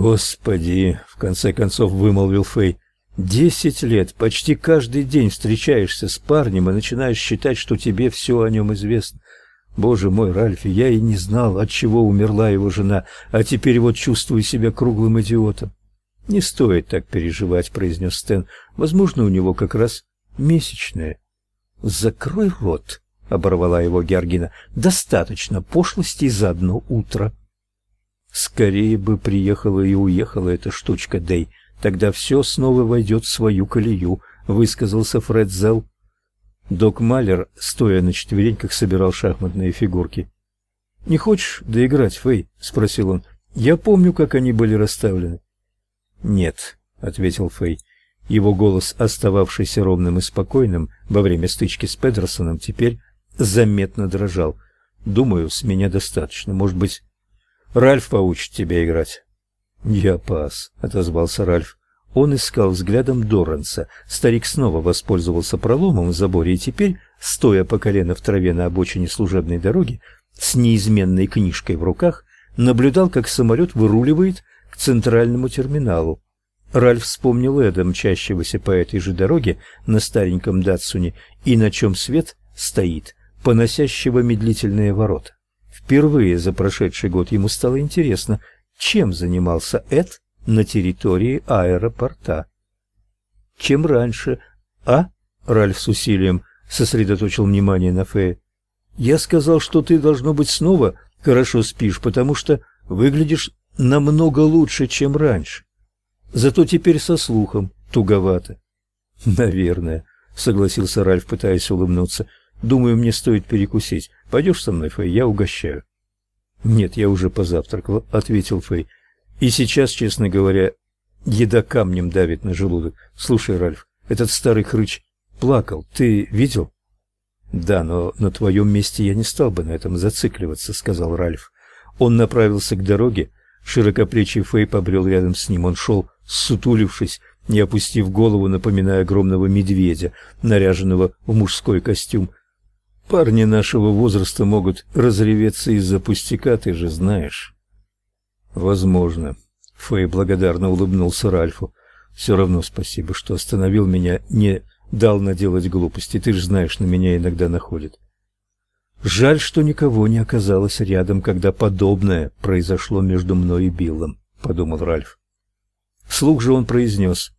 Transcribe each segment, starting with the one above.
Господи, в конце концов вымолвил Фэй. Десять лет, почти каждый день встречаешься с парнем и начинаешь считать, что тебе все о нем известно. Боже мой, Ральфи, я и не знал, от чего умерла его жена, а теперь вот чувствую себя круглым идиотом. Не стоит так переживать, произнес Стэн. Возможно, у него как раз месячные. Закрой рот, оборвала его Георгина. Достаточно пошлости за одно утро. Скорее бы приехала и уехала эта штучка, Дэй. Тогда все снова войдет в свою колею, высказался Фред Зелл. Док Малер, стоя на четвереньках, собирал шахматные фигурки. "Не хочешь доиграть, Фэй?" спросил он. "Я помню, как они были расставлены". "Нет", ответил Фэй. Его голос, остававшийся ровным и спокойным во время стычки с Педерсоном, теперь заметно дрожал. "Думаю, с меня достаточно. Может быть, Ральф поучит тебя играть". "Я пас", отозвался Ральф. Он искал взглядом Доранса. Старик снова воспользовался проломом в заборе и теперь, стоя по колено в траве на обочине служебной дороги, с неизменной книжкой в руках, наблюдал, как самолет выруливает к центральному терминалу. Ральф вспомнил Эда, мчащегося по этой же дороге на стареньком Датсуне, и на чем свет стоит, поносящего медлительные ворота. Впервые за прошедший год ему стало интересно, чем занимался Эд на территории аэропорта. Чем раньше, а? Ральф с усилием сосредоточил внимание на Фее. Я сказал, что ты должно быть снова хорошо спишь, потому что выглядишь намного лучше, чем раньше. Зато теперь со слухом туговато. Наверное, согласился Ральф, пытаясь улыбнуться. Думаю, мне стоит перекусить. Пойдешь со мной, Фэй, я угощаю. Нет, я уже позавтракал, ответил Фэй. И сейчас, честно говоря, еда камнем давит на желудок. Слушай, Ральф, этот старый хрыч плакал. Ты видел? Да, но на твоем месте я не стал бы на этом зацикливаться, сказал Ральф. Он направился к дороге. Широкоплечий Фэй побрел рядом с ним. Он шел, сутулившись, не опустив голову, напоминая огромного медведя, наряженного в мужской костюм. Парни нашего возраста могут разреветься из-за пустяка, ты же знаешь. Возможно. Фэй благодарно улыбнулся Ральфу. Все равно спасибо, что остановил меня, не дал наделать глупости. Ты же знаешь, на меня иногда находит. Жаль, что никого не оказалось рядом, когда подобное произошло между мной и Биллом, подумал Ральф. Вслух же он произнес.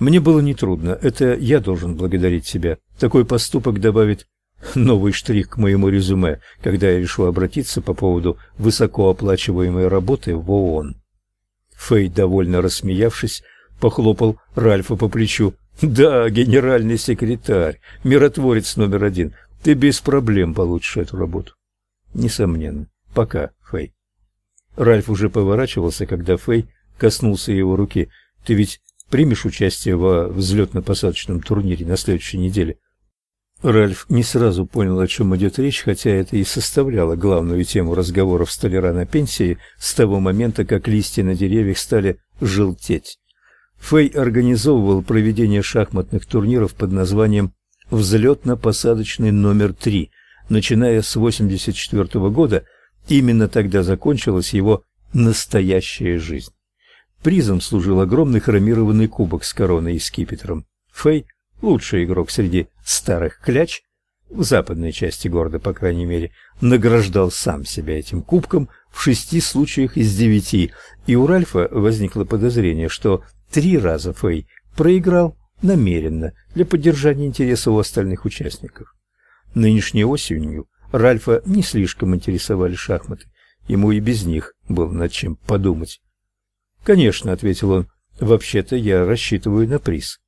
Мне было нетрудно. Это я должен благодарить себя. Такой поступок добавит новый штрих к моему резюме, когда я решу обратиться по поводу высокооплачиваемой работы в ООН. Фей, довольно рассмеявшись, похлопал Ральфа по плечу. «Да, генеральный секретарь, миротворец номер один. Ты без проблем получишь эту работу». «Несомненно. Пока, Фей». Ральф уже поворачивался, когда Фей коснулся его руки. «Ты ведь примешь участие во взлетно-посадочном турнире на следующей неделе?» Ральф не сразу понял, о чем идет речь, хотя это и составляло главную тему разговоров столяра на пенсии с того момента, как листья на деревьях стали желтеть. Фэй организовывал проведение шахматных турниров под названием «Взлетно-посадочный номер 3». Начиная с 84 -го года, именно тогда закончилась его настоящая жизнь. Призом служил огромный хромированный кубок с короной и скипетром. Фэй – лучший игрок среди старых кляч, в западной части города, по крайней мере, награждал сам себя этим кубком в шести случаях из девяти, и у Ральфа возникло подозрение, что три раза Фэй проиграл намеренно для поддержания интереса у остальных участников. Нынешней осенью Ральфа не слишком интересовали шахматы, ему и без них было над чем подумать. «Конечно», — ответил он, — «вообще-то я рассчитываю на приз».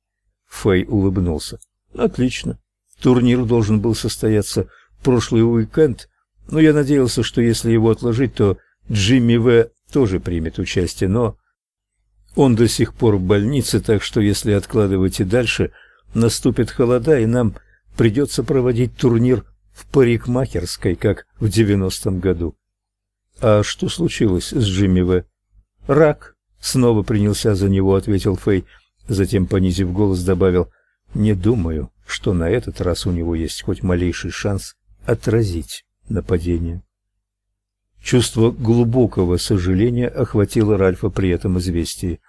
Фэй улыбнулся. Отлично. Турнир должен был состояться прошлый уикенд, но я надеялся, что если его отложить, то Джимми В тоже примет участие, но он до сих пор в больнице, так что если откладывать и дальше, наступит холода, и нам придется проводить турнир в парикмахерской, как в девяностом году. А что случилось с Джимми В? Рак. Снова принялся за него, ответил Фэй. Затем, понизив голос, добавил: "Не думаю, что на этот раз у него есть хоть малейший шанс отразить нападение". Чувство глубокого сожаления охватило Ральфа при этом известии.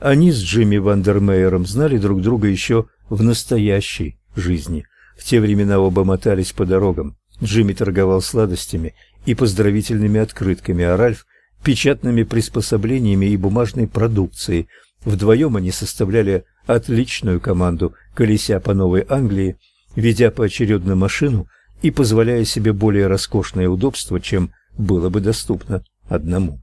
Они с Джимми Вандермеером знали друг друга еще в настоящей жизни. В те времена оба мотались по дорогам. Джимми торговал сладостями и поздравительными открытками, а Ральф печатными приспособлениями и бумажной продукцией. Вдвоем они составляли отличную команду, колеся по Новой Англии, ведя поочередно машину и позволяя себе более роскошное удобство, чем было бы доступно одному.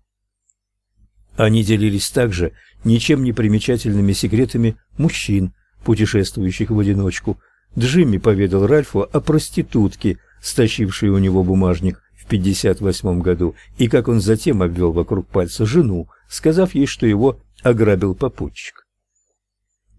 Они делились также ничем не примечательными секретами мужчин, путешествующих в одиночку. Джимми поведал Ральфу о проститутке, стащившей у него бумажник в 58 году, и как он затем обвел вокруг пальца жену, сказав ей, что его ограбил попутчик.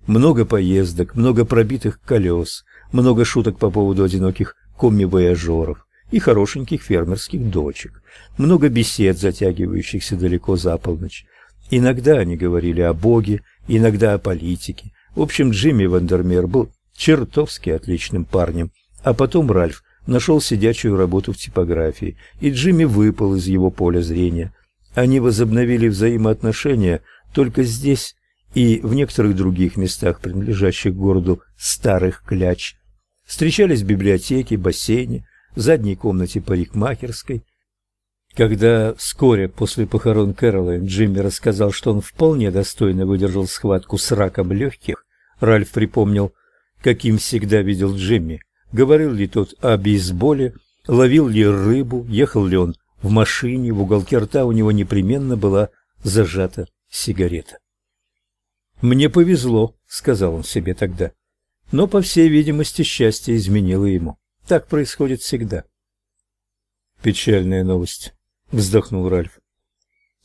Много поездок, много пробитых колес, много шуток по поводу одиноких комми-вояжеров и хорошеньких фермерских дочек, много бесед, затягивающихся далеко за полночь. Иногда они говорили о Боге, иногда о политике. В общем, Джимми Вандермер был чертовски отличным парнем, а потом Ральф нашел сидячую работу в типографии, и Джимми выпал из его поля зрения. Они возобновили взаимоотношения только здесь и в некоторых других местах, принадлежащих городу Старых Кляч. Встречались в библиотеке, бассейне, задней комнате парикмахерской. Когда вскоре после похорон Кэролайн Джимми рассказал, что он вполне достойно выдержал схватку с раком легких, Ральф припомнил, каким всегда видел Джимми говорил ли тот о бейсболе, ловил ли рыбу, ехал ли он в машине, в уголке рта у него непременно была зажата сигарета. «Мне повезло», — сказал он себе тогда. Но, по всей видимости, счастье изменило ему. Так происходит всегда. «Печальная новость», — вздохнул Ральф.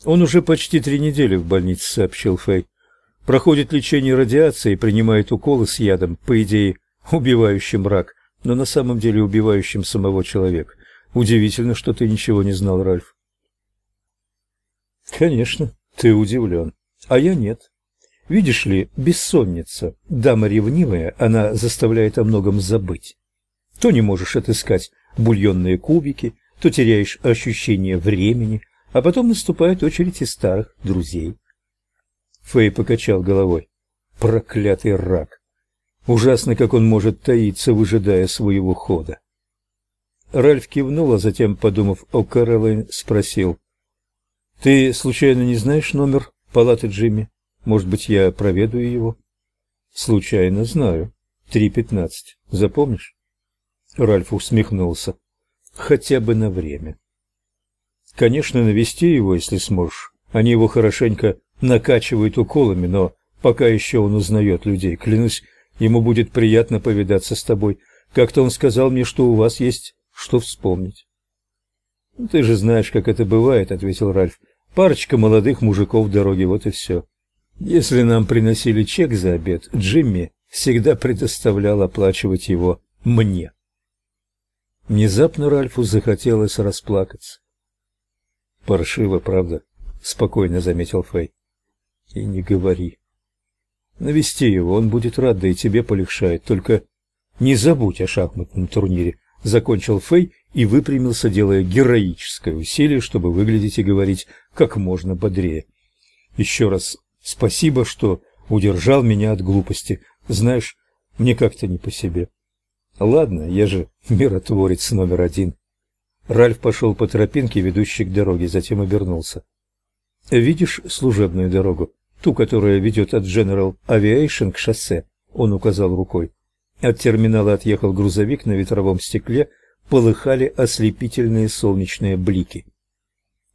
«Он уже почти три недели в больнице», — сообщил Фэй. «Проходит лечение радиацией, принимает уколы с ядом, по идее, убивающим рак но на самом деле убивающим самого человека. Удивительно, что ты ничего не знал, Ральф. Конечно, ты удивлен, а я нет. Видишь ли, бессонница, дама ревнивая, она заставляет о многом забыть. То не можешь отыскать бульонные кубики, то теряешь ощущение времени, а потом наступает очередь и старых друзей. Фэй покачал головой. Проклятый рак. Ужасно, как он может таиться, выжидая своего хода. Ральф кивнул, а затем, подумав о Кэролайн, спросил. «Ты, случайно, не знаешь номер палаты Джимми? Может быть, я проведаю его?» «Случайно знаю. Три пятнадцать. Запомнишь?» Ральф усмехнулся. «Хотя бы на время». «Конечно, навести его, если сможешь. Они его хорошенько накачивают уколами, но пока еще он узнает людей. Клянусь, Ему будет приятно повидаться с тобой. Как-то он сказал мне, что у вас есть что вспомнить. «Ну, ты же знаешь, как это бывает, ответил Ральф. Парочка молодых мужиков в дороге, вот и все. Если нам приносили чек за обед, Джимми всегда предоставлял оплачивать его мне. Внезапно Ральфу захотелось расплакаться. Паршиво, правда, спокойно заметил Фэй. И не говори. Навести его, он будет рад, да и тебе полегчает. Только не забудь о шахматном турнире. Закончил Фэй и выпрямился, делая героическое усилие, чтобы выглядеть и говорить как можно бодрее. Еще раз спасибо, что удержал меня от глупости. Знаешь, мне как-то не по себе. Ладно, я же миротворец номер один. Ральф пошел по тропинке, ведущей к дороге, затем обернулся. Видишь служебную дорогу? ту, которая ведет от General Aviation к шоссе, он указал рукой. От терминала отъехал грузовик, на ветровом стекле полыхали ослепительные солнечные блики.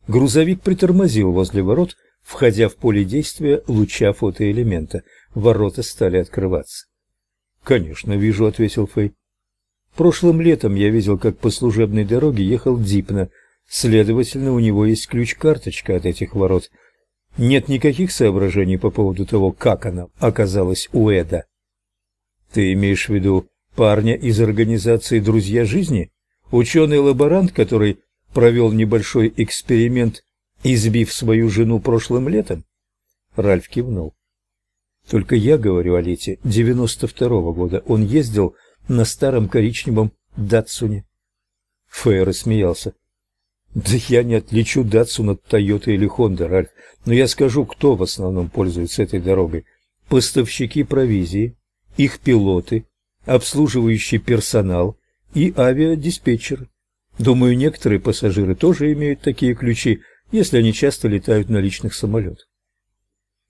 Грузовик притормозил возле ворот, входя в поле действия луча фотоэлемента. Ворота стали открываться. "Конечно, вижу", ответил Фэй. Прошлым летом я видел, как по служебной дороге ехал Дипна. Следовательно, у него есть ключ-карточка от этих ворот. Нет никаких соображений по поводу того, как она оказалась у Эда. Ты имеешь в виду парня из организации «Друзья жизни»? Ученый-лаборант, который провел небольшой эксперимент, избив свою жену прошлым летом? Ральф кивнул. Только я говорю о лете 92-го года. Он ездил на старом коричневом Датсуне. Фэй рассмеялся. Да я не отличу Датсун от Тойоты или Хонды, Ральф. Но я скажу, кто в основном пользуется этой дорогой. Поставщики провизии, их пилоты, обслуживающий персонал и авиадиспетчеры. Думаю, некоторые пассажиры тоже имеют такие ключи, если они часто летают на личных самолетах.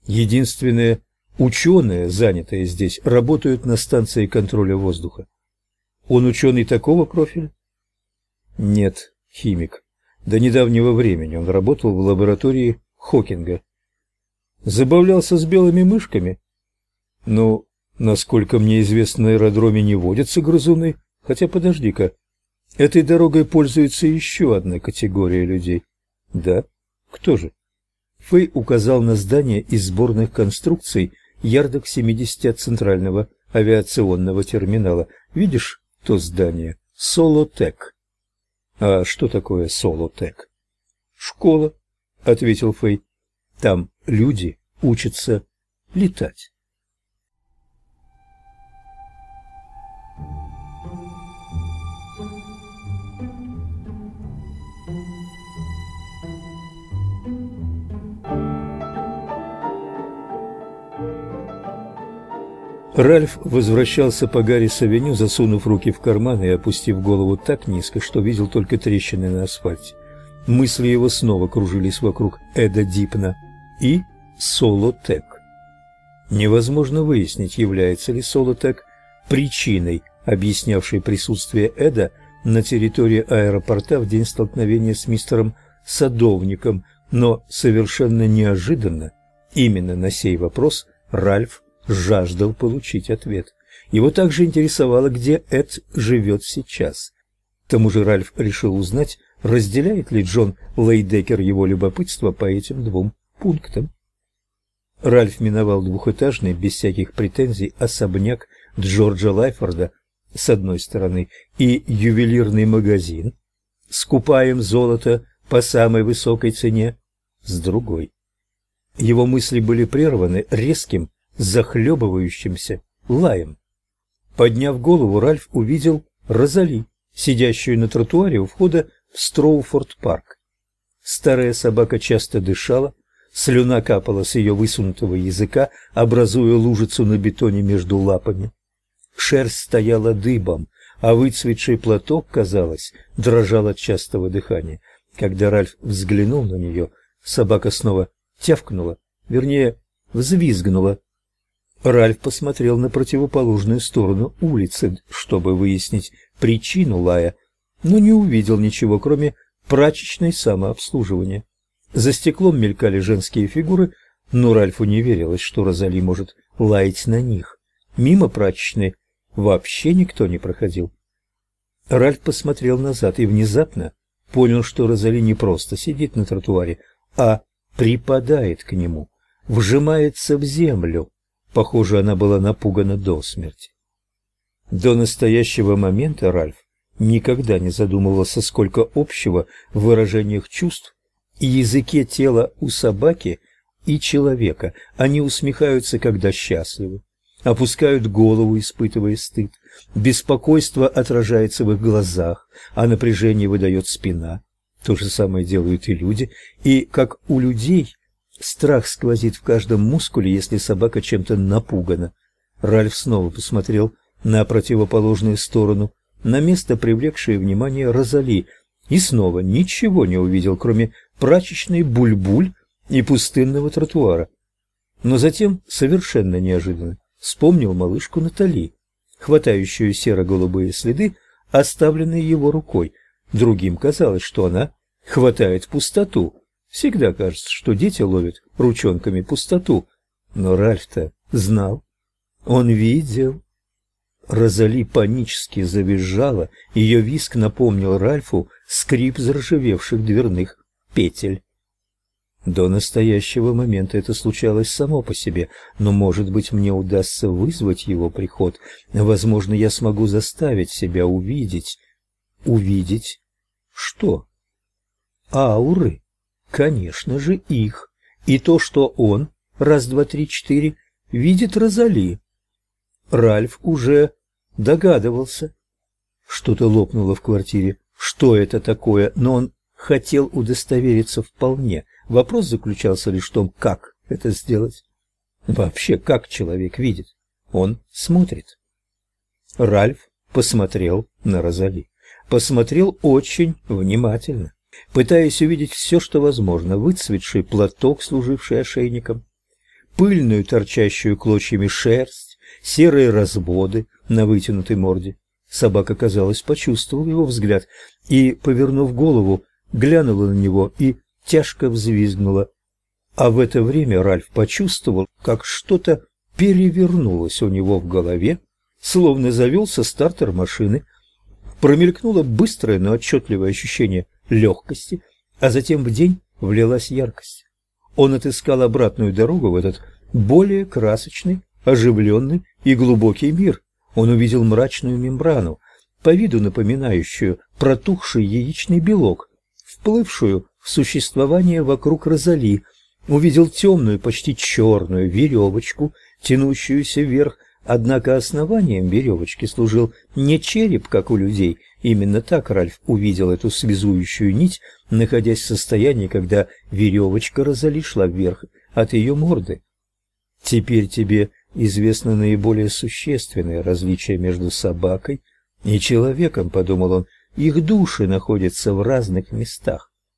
Единственные ученые, занятые здесь, работают на станции контроля воздуха. Он ученый такого профиля? Нет, химик. До недавнего времени он работал в лаборатории Хокинга. Забавлялся с белыми мышками? Ну, насколько мне известно, на аэродроме не водятся грызуны. Хотя подожди-ка, этой дорогой пользуется еще одна категория людей. Да? Кто же? Фэй указал на здание из сборных конструкций ярдок 70 от центрального авиационного терминала. Видишь то здание? Солотек. А что такое Солотек? Школа, ответил Фэй. Там люди учатся летать. Ральф возвращался по Гаррис-авеню, засунув руки в карманы и опустив голову так низко, что видел только трещины на асфальте. Мысли его снова кружились вокруг Эда Дипна и Солотек. Невозможно выяснить, является ли Солотек причиной, объяснявшей присутствие Эда на территории аэропорта в день столкновения с мистером Садовником, но совершенно неожиданно именно на сей вопрос Ральф жаждал получить ответ. Его также интересовало, где Эд живет сейчас. К тому же Ральф решил узнать, разделяет ли Джон Лейдекер его любопытство по этим двум пунктам. Ральф миновал двухэтажный, без всяких претензий, особняк Джорджа Лайфорда с одной стороны и ювелирный магазин, скупаем золото по самой высокой цене с другой. Его мысли были прерваны резким захлебывающимся лаем. Подняв голову, Ральф увидел Розали, сидящую на тротуаре у входа в Строуфорд-парк. Старая собака часто дышала, слюна капала с ее высунутого языка, образуя лужицу на бетоне между лапами. Шерсть стояла дыбом, а выцветший платок, казалось, дрожал от частого дыхания. Когда Ральф взглянул на нее, собака снова тявкнула, вернее, взвизгнула Ральф посмотрел на противоположную сторону улицы, чтобы выяснить причину лая, но не увидел ничего, кроме прачечной самообслуживания. За стеклом мелькали женские фигуры, но Ральфу не верилось, что Розали может лаять на них. Мимо прачечной вообще никто не проходил. Ральф посмотрел назад и внезапно понял, что Розали не просто сидит на тротуаре, а припадает к нему, вжимается в землю. Похоже, она была напугана до смерти. До настоящего момента Ральф никогда не задумывался, сколько общего в выражениях чувств и языке тела у собаки и человека. Они усмехаются, когда счастливы, опускают голову, испытывая стыд. Беспокойство отражается в их глазах, а напряжение выдает спина. То же самое делают и люди, и, как у людей, Страх сквозит в каждом мускуле, если собака чем-то напугана. Ральф снова посмотрел на противоположную сторону, на место, привлекшее внимание Розали, и снова ничего не увидел, кроме прачечной буль-буль и пустынного тротуара. Но затем, совершенно неожиданно, вспомнил малышку Натали, хватающую серо-голубые следы, оставленные его рукой. Другим казалось, что она хватает пустоту, Всегда кажется, что дети ловят ручонками пустоту, но Ральф-то знал. Он видел. Розали панически завизжала, ее виск напомнил Ральфу скрип заржавевших дверных петель. До настоящего момента это случалось само по себе, но, может быть, мне удастся вызвать его приход. Возможно, я смогу заставить себя увидеть. Увидеть что? Ауры. Конечно же, их. И то, что он, раз, два, три, четыре, видит Розали. Ральф уже догадывался. Что-то лопнуло в квартире. Что это такое? Но он хотел удостовериться вполне. Вопрос заключался лишь в том, как это сделать. Вообще, как человек видит? Он смотрит. Ральф посмотрел на Розали. Посмотрел очень внимательно, пытаясь увидеть все, что возможно. Выцветший платок, служивший ошейником, пыльную, торчащую клочьями шерсть, серые разводы на вытянутой морде. Собака, казалось, почувствовала его взгляд и, повернув голову, глянула на него и тяжко взвизгнула. А в это время Ральф почувствовал, как что-то перевернулось у него в голове, словно завелся стартер машины. Промелькнуло быстрое, но отчетливое ощущение легкости, а затем в день влилась яркость. Он отыскал обратную дорогу в этот более красочный, оживленный и глубокий мир. Он увидел мрачную мембрану, по виду напоминающую протухший яичный белок, вплывшую в существование вокруг Розали, увидел темную, почти черную веревочку, тянущуюся вверх, однако основанием веревочки служил не череп, как у людей, именно так Ральф увидел эту связующую нить, находясь в состоянии, когда веревочка Розали шла вверх от ее морды. Теперь тебе известно наиболее существенное различие между собакой и человеком, подумал он. Их души находятся в разных местах.